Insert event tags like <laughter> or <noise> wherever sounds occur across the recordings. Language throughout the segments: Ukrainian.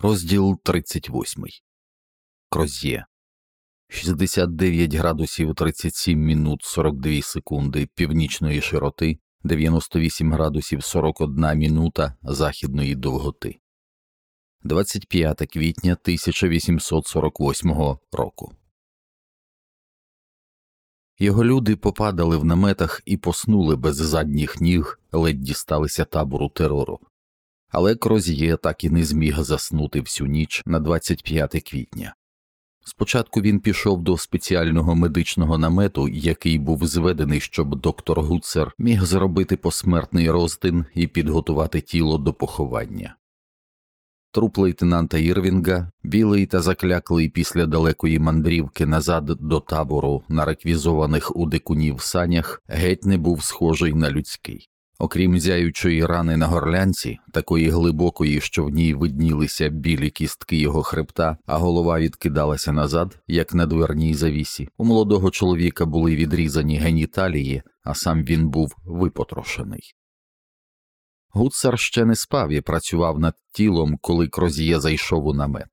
Розділ 38. Кроз'є 69 градусів 37 минут 42 секунди північної широти, 98 градусів 41 минута західної довготи. 25 квітня 1848 року. Його люди попадали в наметах і поснули без задніх ніг, ледь дісталися табору терору. Але Кроз'є так і не зміг заснути всю ніч на 25 квітня. Спочатку він пішов до спеціального медичного намету, який був зведений, щоб доктор Гуцер міг зробити посмертний розтин і підготувати тіло до поховання. Труп лейтенанта Ірвінга, білий та закляклий після далекої мандрівки назад до табору на реквізованих у дикунів санях, геть не був схожий на людський. Окрім зяючої рани на горлянці, такої глибокої, що в ній виднілися білі кістки його хребта, а голова відкидалася назад, як на дверній завісі, у молодого чоловіка були відрізані геніталії, а сам він був випотрошений. Гуцер ще не спав і працював над тілом, коли Крозіє зайшов у намет.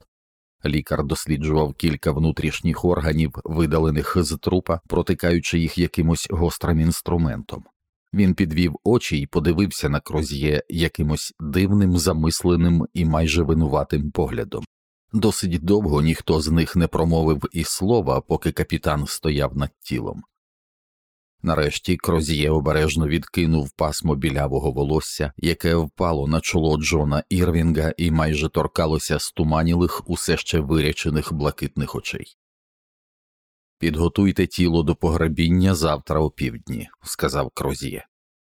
Лікар досліджував кілька внутрішніх органів, видалених з трупа, протикаючи їх якимось гострим інструментом. Він підвів очі і подивився на Кроз'є якимось дивним, замисленим і майже винуватим поглядом. Досить довго ніхто з них не промовив і слова, поки капітан стояв над тілом. Нарешті Кроз'є обережно відкинув пасмо білявого волосся, яке впало на чоло Джона Ірвінга і майже торкалося стуманілих, усе ще вирячених блакитних очей. Підготуйте тіло до погребіння завтра о півдні, сказав Кроз'є.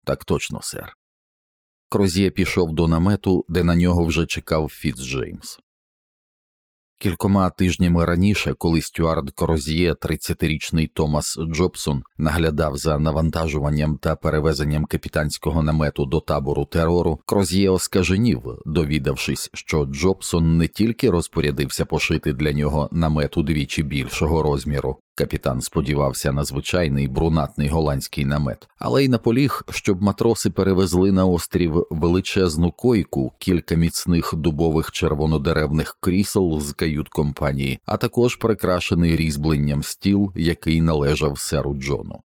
Так точно, сер. Кроз'є пішов до намету, де на нього вже чекав Фіцджеймс. Кількома тижнями раніше, коли стюард Кроз'є, 30-річний Томас Джобсон, наглядав за навантажуванням та перевезенням капітанського намету до табору терору, Кроз'є оскаженів, довідавшись, що Джобсон не тільки розпорядився пошити для нього намет удвічі більшого розміру, капітан сподівався на звичайний брунатний голландський намет, але й наполіг, щоб матроси перевезли на острів величезну койку, кілька міцних дубових червонодеревних крісел з кают компанії, а також прикрашений різьбленням стіл, який належав серу Джону.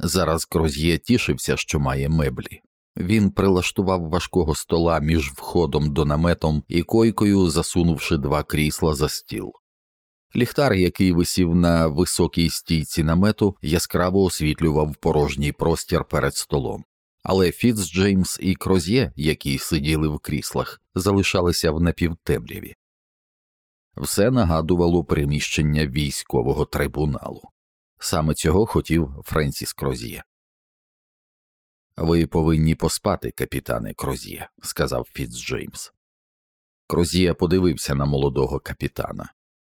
Зараз Кроз'є тішився, що має меблі. Він прилаштував важкого стола між входом до наметом і койкою, засунувши два крісла за стіл. Ліхтар, який висів на високій стійці намету, яскраво освітлював порожній простір перед столом. Але Фіцджеймс і Кроз'є, які сиділи в кріслах, залишалися в напівтемряві. Все нагадувало приміщення військового трибуналу. Саме цього хотів Френсіс Кроз'є. Ви повинні поспати, капітане Кроз'є, сказав Фіцджеймс. Кроз'є подивився на молодого капітана.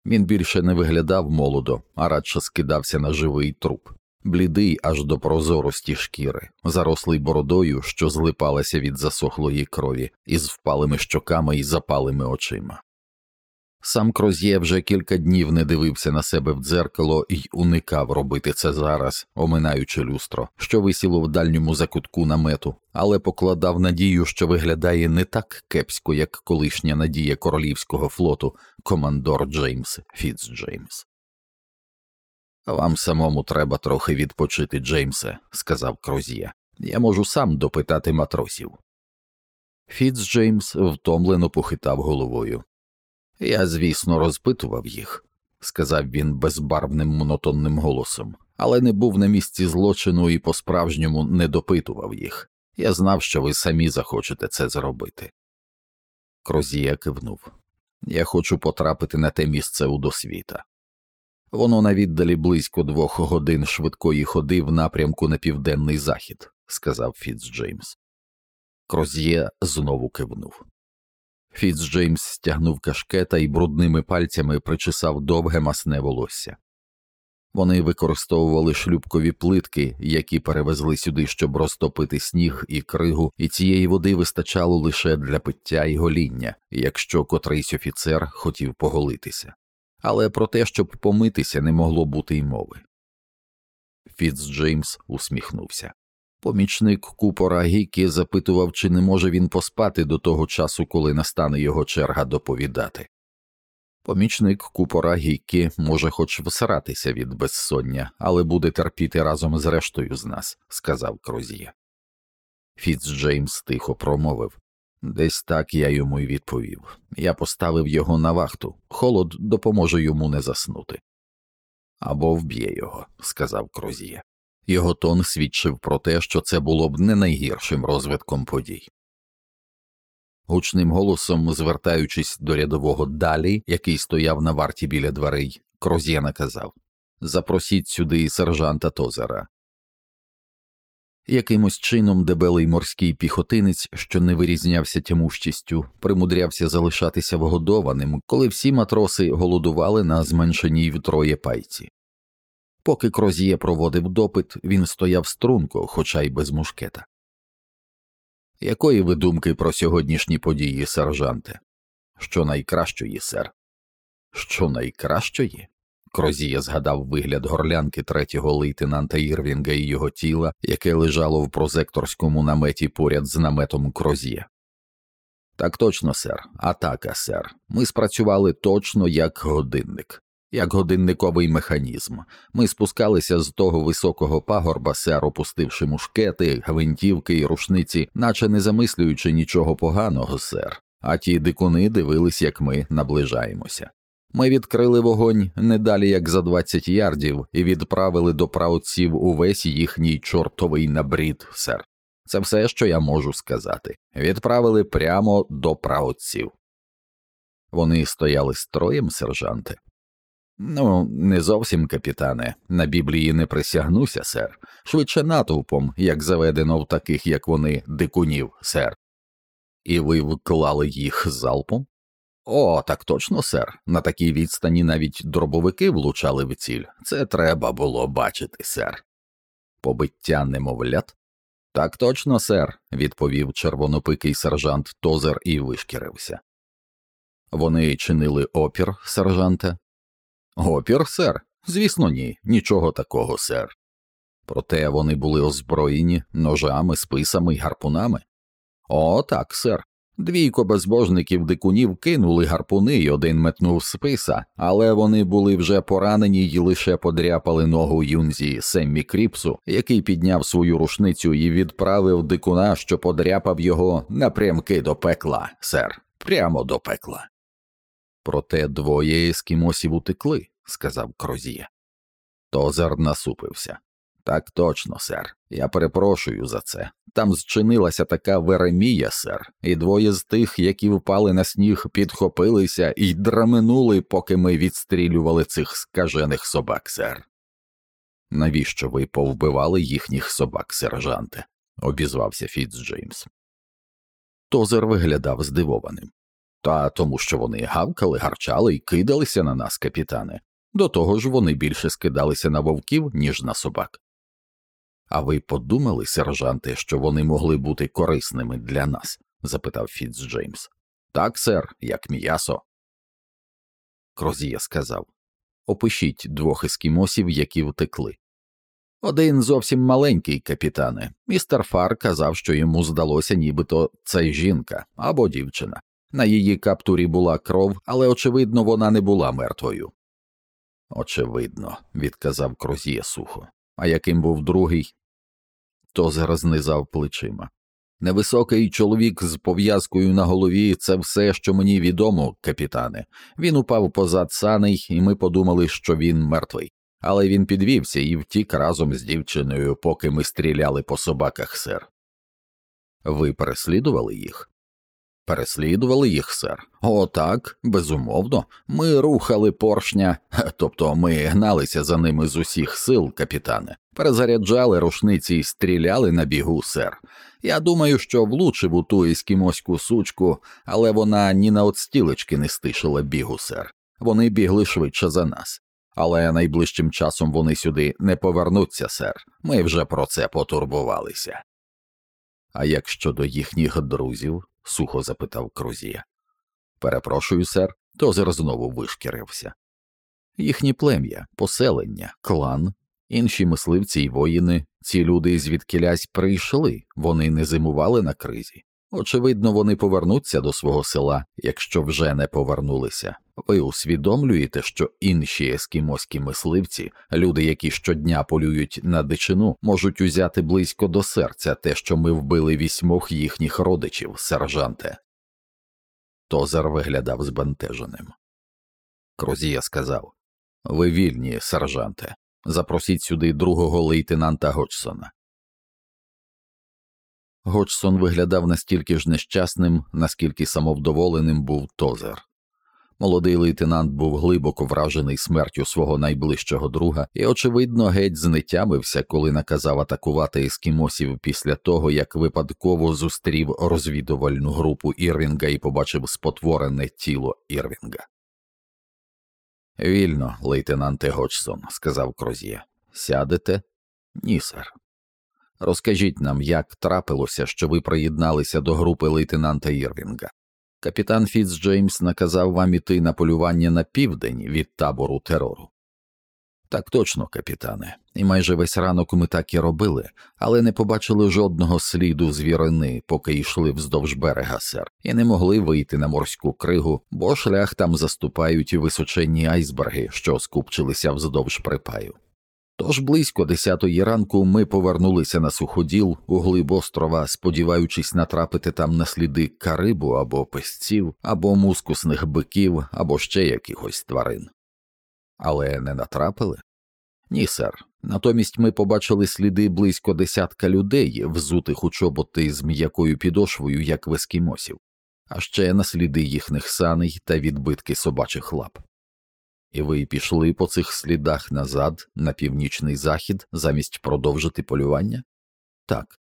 Він більше не виглядав молодо, а радше скидався на живий труп, блідий аж до прозорості шкіри, зарослий бородою, що злипалася від засохлої крові, із впалими щоками і запалими очима. Сам Кроз'є вже кілька днів не дивився на себе в дзеркало і уникав робити це зараз, оминаючи люстро, що висіло в дальньому закутку намету, але покладав надію, що виглядає не так кепсько, як колишня надія королівського флоту, командор Джеймс Фіцджеймс. Вам самому треба трохи відпочити, Джеймсе, сказав Кроз'є. Я можу сам допитати матросів. Фіцджеймс втомлено похитав головою. Я, звісно, розпитував їх, сказав він безбарвним монотонним голосом, але не був на місці злочину і по справжньому не допитував їх. Я знав, що ви самі захочете це зробити. Крозія кивнув Я хочу потрапити на те місце у досвіта. Воно на віддалі близько двох годин швидкої ходи в напрямку на південний захід, сказав Фіцджеймс. Кроз'є знову кивнув. Фіцджеймс стягнув кашкета і брудними пальцями причесав довге масне волосся. Вони використовували шлюбкові плитки, які перевезли сюди, щоб розтопити сніг і кригу, і цієї води вистачало лише для пиття і гоління, якщо котрийсь офіцер хотів поголитися. Але про те, щоб помитися, не могло бути й мови. Фіцджеймс усміхнувся. Помічник купора Гікі запитував, чи не може він поспати до того часу, коли настане його черга доповідати. Помічник купора Гікі може хоч всратися від безсоння, але буде терпіти разом з рештою з нас, сказав Крузія. Фіц Джеймс тихо промовив десь так я йому й відповів. Я поставив його на вахту, холод допоможе йому не заснути. Або вб'є його, сказав Крузія. Його тон свідчив про те, що це було б не найгіршим розвитком подій. Гучним голосом, звертаючись до рядового далі, який стояв на варті біля дверей, Кроз'є наказав Запросіть сюди сержанта Тозера. Якимось чином дебелий морський піхотинець, що не вирізнявся тямущістю, примудрявся залишатися вгодованим, коли всі матроси голодували на зменшеній втроє пайці. Поки Крозіє проводив допит, він стояв струнко, хоча й без мушкета. Якої ви думки про сьогоднішні події, сержанте? Що найкращої, сер? Що найкращої? Крозія згадав вигляд горлянки третього лейтенанта Ірвінга і його тіла, яке лежало в прозекторському наметі поряд з наметом Крозія. Так точно, сер, атака, сер. Ми спрацювали точно як годинник як годинниковий механізм. Ми спускалися з того високого пагорба, сер, опустивши мушкети, гвинтівки і рушниці, наче не замислюючи нічого поганого, сер, а ті дикуни дивились, як ми наближаємося. Ми відкрили вогонь не далі як за 20 ярдів і відправили до праотців увесь їхній чортовий набрід, сер. Це все, що я можу сказати. Відправили прямо до праотців. Вони стояли строєм, сержанте. Ну, не зовсім капітане, на Біблії не присягнуся, сер, швидше натовпом, як заведено в таких, як вони, дикунів, сер. І ви вклали їх залпом? О, так точно, сер. На такій відстані навіть дробовики влучали в ціль. Це треба було бачити, сер. Побиття немовлят? Так точно, сер, відповів червонопикий сержант Тозер і вишкірився. Вони чинили опір, сержанте? Опір, сер? Звісно, ні, нічого такого, сер. Проте вони були озброєні ножами, списами й гарпунами. О, так, сер. Двійко безбожників дикунів кинули гарпуни й один метнув списа, але вони були вже поранені й лише подряпали ногу юнзі Семмі Кріпсу, який підняв свою рушницю і відправив дикуна, що подряпав його напрямки до пекла, сер, прямо до пекла. Проте двоє ескімосів утекли, сказав Крозія. Тозер насупився. Так точно, сер. Я перепрошую за це. Там зчинилася така веремія, сер, і двоє з тих, які впали на сніг, підхопилися і драменули, поки ми відстрілювали цих скажених собак, сер. Навіщо ви повбивали їхніх собак, сержанте? обізвався Фіц Джеймс. Тозер виглядав здивованим. Та тому, що вони гавкали, гарчали і кидалися на нас, капітане. До того ж вони більше скидалися на вовків, ніж на собак. А ви подумали, сержанте, що вони могли бути корисними для нас? запитав Фіц Джеймс. Так, сер, як м'ясо. Крозія сказав Опишіть двох ескімосів, які втекли. Один зовсім маленький капітане. Містер Фар казав, що йому здалося, нібито це жінка або дівчина. На її каптурі була кров, але, очевидно, вона не була мертвою. Очевидно, відказав Крозіє сухо. А яким був другий? Тозер знизав плечима. Невисокий чоловік з пов'язкою на голові це все, що мені відомо, капітане. Він упав позад саней, і ми подумали, що він мертвий. Але він підвівся і втік разом з дівчиною, поки ми стріляли по собаках, сер. Ви переслідували їх? Переслідували їх, сер. О, так, безумовно. Ми рухали поршня, <laughs> тобто ми гналися за ними з усіх сил, капітане, перезаряджали рушниці і стріляли на бігу, сер. Я думаю, що влучив у ту ескімоську сучку, але вона ні на отстілечки не стишила бігу, сер. Вони бігли швидше за нас. Але найближчим часом вони сюди не повернуться, сер. Ми вже про це потурбувалися. А як щодо їхніх друзів? Сухо запитав Крузія. Перепрошую, сер, Тозер знову вишкірився. Їхні плем'я, поселення, клан. Інші мисливці й воїни, ці люди звідкілясь прийшли, вони не зимували на кризі. Очевидно, вони повернуться до свого села, якщо вже не повернулися. Ви усвідомлюєте, що інші ескімоські мисливці, люди, які щодня полюють на дичину, можуть узяти близько до серця те, що ми вбили вісьмох їхніх родичів, сержанте. Тозер виглядав збентеженим. Крозія сказав Ви вільні, сержанте. Запросіть сюди другого лейтенанта Годжсона. Годжсон виглядав настільки ж нещасним, наскільки самовдоволеним був Тозер. Молодий лейтенант був глибоко вражений смертю свого найближчого друга і, очевидно, геть знетямився, коли наказав атакувати ескімосів після того, як випадково зустрів розвідувальну групу Ірвінга і побачив спотворене тіло Ірвінга. Вільно, лейтенанте Годжсон, сказав Кроз'є. Сядете? Ні, сер. Розкажіть нам, як трапилося, що ви приєдналися до групи лейтенанта Ірвінга. Капітан Фіцджеймс наказав вам іти на полювання на південь від табору терору. Так точно, капітане, і майже весь ранок ми так і робили, але не побачили жодного сліду звірини, поки йшли вздовж берега, сер, і не могли вийти на морську кригу, бо шлях там заступають височенні айсберги, що скупчилися вздовж припаю. Тож близько десятої ранку ми повернулися на суходіл у глиб острова, сподіваючись натрапити там на сліди карибу або песців, або мускусних биків, або ще якихось тварин. Але не натрапили? Ні, сер. Натомість ми побачили сліди близько десятка людей, взутих у чоботи з м'якою підошвою, як в ескімосів, а ще на сліди їхніх саней та відбитки собачих лап. І ви пішли по цих слідах назад, на північний захід, замість продовжити полювання? Так.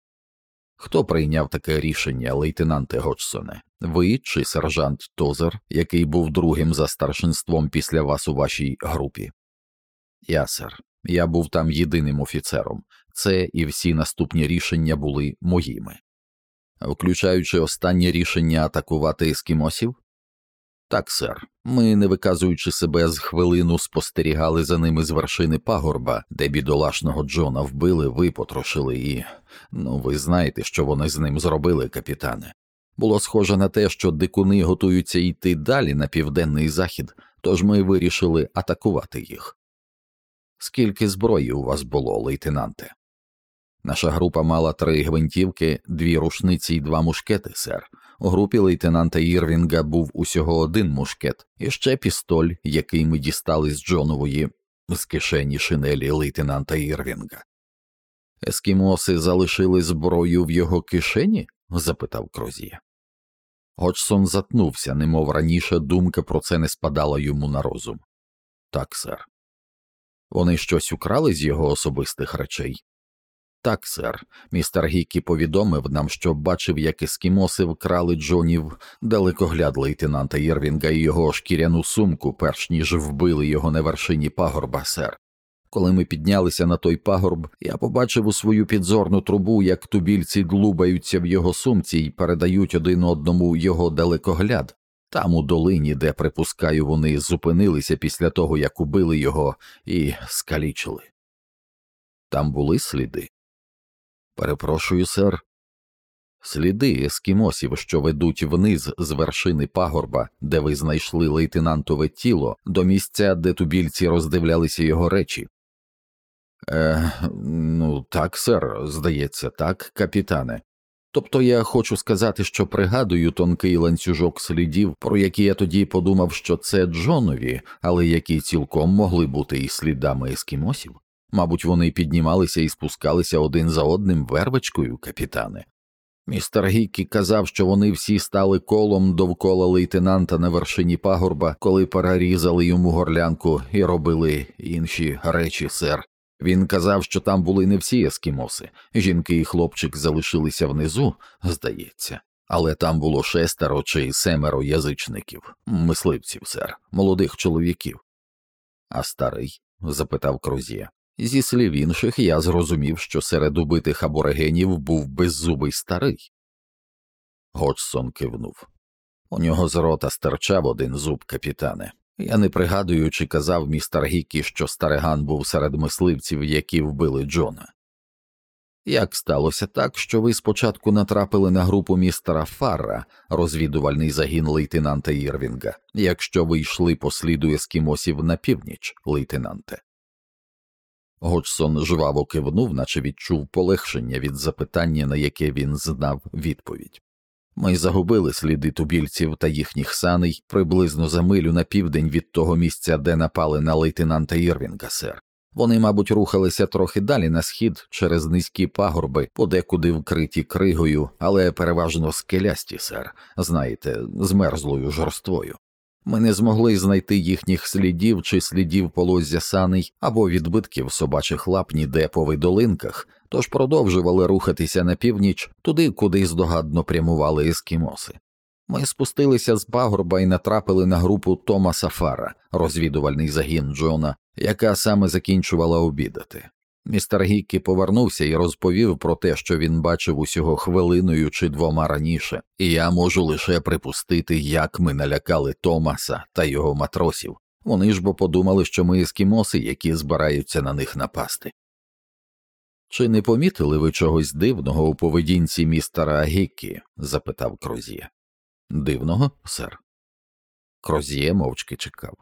Хто прийняв таке рішення, лейтенанте Годжсоне? Ви чи сержант Тозер, який був другим за старшинством після вас у вашій групі? Я, сер. Я був там єдиним офіцером. Це і всі наступні рішення були моїми. Включаючи останнє рішення атакувати ескімосів? Так, сер, ми, не виказуючи себе з хвилину, спостерігали за ними з вершини пагорба, де бідолашного Джона вбили, випотрошили і. Ну, ви знаєте, що вони з ним зробили, капітане. Було схоже на те, що дикуни готуються йти далі на південний захід, тож ми вирішили атакувати їх. Скільки зброї у вас було, лейтенанте? Наша група мала три гвинтівки, дві рушниці і два мушкети, сер. У групі лейтенанта Ірвінга був усього один мушкет, і ще пістоль, який ми дістали з Джонової з кишені шинелі лейтенанта Ірвінга. Ескімоси залишили зброю в його кишені? запитав Крозія. Годжсон затнувся, немов раніше думка про це не спадала йому на розум. Так, сер. Вони щось украли з його особистих речей. Так, сер, містер Гікі повідомив нам, що бачив, як ескімоси вкрали Джонів далекогляд лейтенанта Єрвінга і його шкіряну сумку, перш ніж вбили його на вершині пагорба, сер. Коли ми піднялися на той пагорб, я побачив у свою підзорну трубу, як тубільці длубаються в його сумці і передають один одному його далекогляд. Там у долині, де припускаю, вони зупинилися після того, як убили його і скалічили. Там були сліди. Перепрошую, сер. Сліди ескімосів, що ведуть вниз з вершини пагорба, де ви знайшли лейтенантове тіло, до місця, де тубільці роздивлялися його речі. Е, ну так, сер, здається, так, капітане. Тобто я хочу сказати, що пригадую тонкий ланцюжок слідів, про які я тоді подумав, що це Джонові, але які цілком могли бути і слідами ескімосів. Мабуть, вони піднімалися і спускалися один за одним вервичкою, капітане. Містер Гіккі казав, що вони всі стали колом довкола лейтенанта на вершині пагорба, коли перерізали йому горлянку і робили інші речі, сер. Він казав, що там були не всі ескімоси, жінки і хлопчик залишилися внизу, здається, але там було шестеро чи семеро язичників, мисливців, сер, молодих чоловіків. А старий? запитав Крузія. Зі слів інших я зрозумів, що серед убитих аборигенів був беззубий старий. Годжсон кивнув. У нього з рота стирчав один зуб, капітане. Я не пригадую, чи казав містер Гікі, що стариган був серед мисливців, які вбили Джона. Як сталося так, що ви спочатку натрапили на групу містера Фарра, розвідувальний загін лейтенанта Ірвінга, якщо ви йшли по сліду ескімосів на північ, лейтенанте? Годжсон жваво кивнув, наче відчув полегшення від запитання, на яке він знав відповідь. Ми загубили сліди тубільців та їхніх саней приблизно за милю на південь від того місця, де напали на лейтенанта Ірвінга, сер. Вони, мабуть, рухалися трохи далі на схід через низькі пагорби, подекуди вкриті кригою, але переважно скелясті, сер, знаєте, з мерзлою жорствою. Ми не змогли знайти їхніх слідів чи слідів полоззя саней або відбитків собачих лап ніде по видолинках, тож продовжували рухатися на північ туди, куди здогадно прямували ескімоси. Ми спустилися з пагорба і натрапили на групу Томаса Фара, розвідувальний загін Джона, яка саме закінчувала обідати. Містер Гіккі повернувся і розповів про те, що він бачив усього хвилиною чи двома раніше, і я можу лише припустити, як ми налякали Томаса та його матросів. Вони ж бо подумали, що ми ескімоси, які збираються на них напасти. Чи не помітили ви чогось дивного у поведінці містера Гіккі? запитав Крозіє. Дивного, сер. Крозіє мовчки чекав.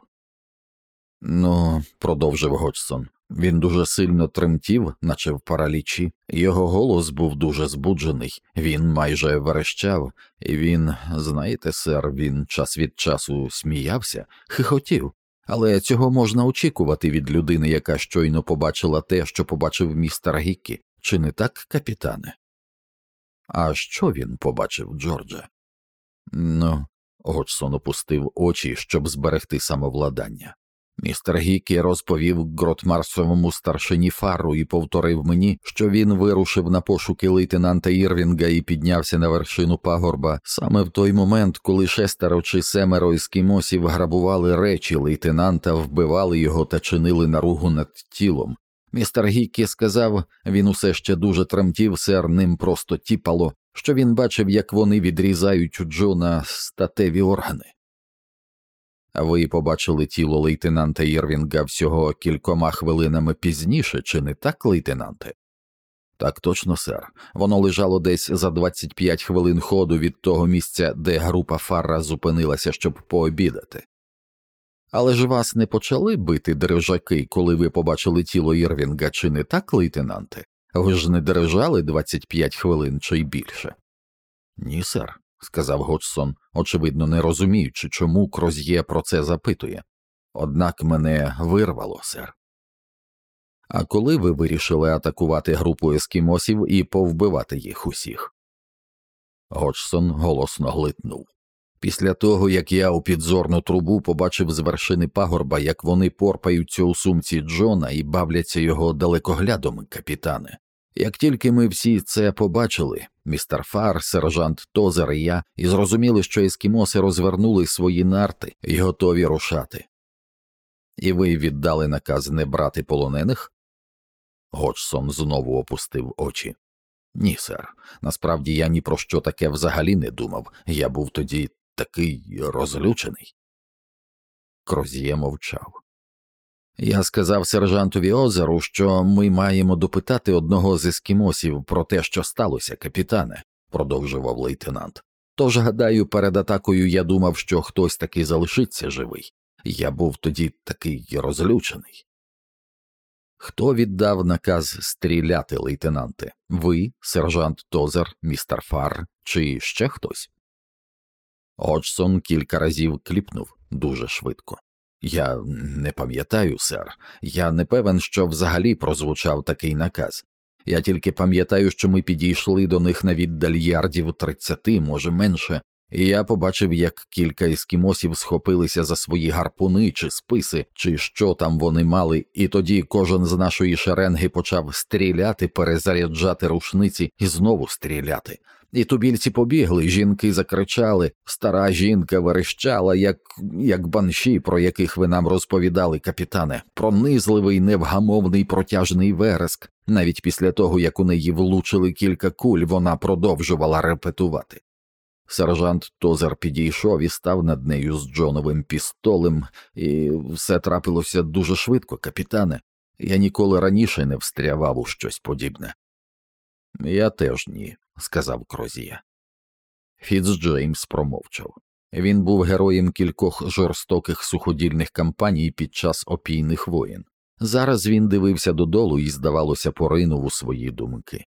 Ну, продовжив Годжсон, він дуже сильно тремтів, наче в паралічі, його голос був дуже збуджений, він майже верещав, і він, знаєте, сер, він час від часу сміявся, хихотів, але цього можна очікувати від людини, яка щойно побачила те, що побачив містер Гіккі, чи не так, капітане? А що він побачив, Джордже? Ну, Годжсон опустив очі, щоб зберегти самовладання. Містер Гікі розповів Гротмарсовому старшині Фару і повторив мені, що він вирушив на пошуки лейтенанта Ірвінга і піднявся на вершину пагорба саме в той момент, коли шестеро чи семеро ескімосів грабували речі лейтенанта, вбивали його та чинили наругу над тілом. Містер Гікі сказав, він усе ще дуже тремтів, сер ним просто тіпало, що він бачив, як вони відрізають у Джона статеві органи. Ви побачили тіло лейтенанта Ірвінга всього кількома хвилинами пізніше, чи не так, лейтенанте? Так точно, сер. Воно лежало десь за 25 хвилин ходу від того місця, де група Фарра зупинилася, щоб пообідати. Але ж вас не почали бити дрижаки, коли ви побачили тіло Ірвінга, чи не так, лейтенанте? Ви ж не дрижали 25 хвилин чи більше? Ні, сер сказав Годжсон, очевидно, не розуміючи, чому Кроз'є про це запитує. Однак мене вирвало, сер. А коли ви вирішили атакувати групу ескімосів і повбивати їх усіх? Годжсон голосно глитнув. Після того, як я у підзорну трубу побачив з вершини пагорба, як вони порпаються у сумці Джона і бавляться його далекоглядом, капітане. Як тільки ми всі це побачили, містер Фар, сержант Тозер і я, і зрозуміли, що ескімоси розвернули свої нарти і готові рушати. І ви віддали наказ не брати полонених? Годжсон знову опустив очі. Ні, сер. Насправді я ні про що таке взагалі не думав. Я був тоді такий розлючений. Крозіє мовчав. Я сказав сержантові озеру, що ми маємо допитати одного з ескімосів про те, що сталося, капітане, продовжував лейтенант. Тож, гадаю, перед атакою я думав, що хтось таки залишиться живий. Я був тоді такий розлючений. Хто віддав наказ стріляти, лейтенанте? Ви, сержант Тозер, містер Фар, чи ще хтось? Оджсон кілька разів кліпнув дуже швидко. Я не пам'ятаю, сер, я не певен, що взагалі прозвучав такий наказ. Я тільки пам'ятаю, що ми підійшли до них на віддаль ярдів тридцяти, може менше, і я побачив, як кілька ескімосів схопилися за свої гарпуни чи списи, чи що там вони мали, і тоді кожен з нашої шеренги почав стріляти, перезаряджати рушниці і знову стріляти. І тубільці побігли, жінки закричали, стара жінка верещала, як як банші, про яких ви нам розповідали, капітане, пронизливий невгамовний протяжний вереск. Навіть після того, як у неї влучили кілька куль, вона продовжувала репетувати. Сержант Тозер підійшов і став над нею з Джоновим пістолем, і все трапилося дуже швидко, капітане. Я ніколи раніше не встрявав у щось подібне. Я теж ні, сказав Крозія. Фіцджеймс промовчав. Він був героєм кількох жорстоких суходільних кампаній під час опійних воєн. Зараз він дивився додолу і, здавалося, поринув у свої думки.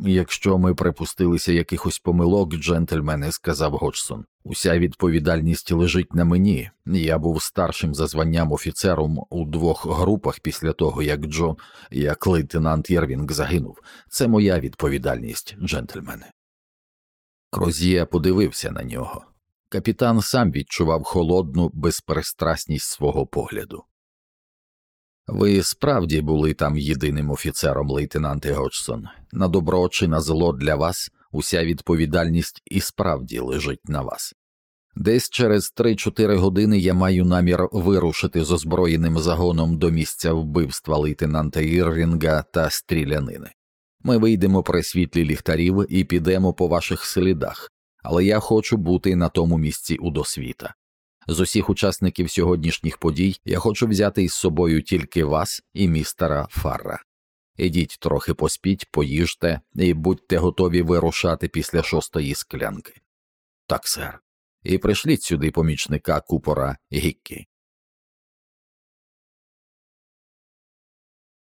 Якщо ми припустилися якихось помилок, джентльмени, сказав Годжсон, уся відповідальність лежить на мені. Я був старшим за званням офіцером у двох групах після того, як Джон, як лейтенант Єрвінг загинув. Це моя відповідальність, джентльмени. Крозія подивився на нього. Капітан сам відчував холодну безперестрасність свого погляду. Ви справді були там єдиним офіцером, лейтенанте Годжсон. На добро чи на зло для вас уся відповідальність і справді лежить на вас. Десь через 3-4 години я маю намір вирушити з озброєним загоном до місця вбивства лейтенанта Іррінга та стрілянини. Ми вийдемо при світлі ліхтарів і підемо по ваших слідах, але я хочу бути на тому місці у досвіта. З усіх учасників сьогоднішніх подій я хочу взяти із собою тільки вас і містера Фарра. Ідіть трохи поспіть, поїжте і будьте готові вирушати після шостої склянки. Так, сер. І пришліть сюди помічника купора Гіккі.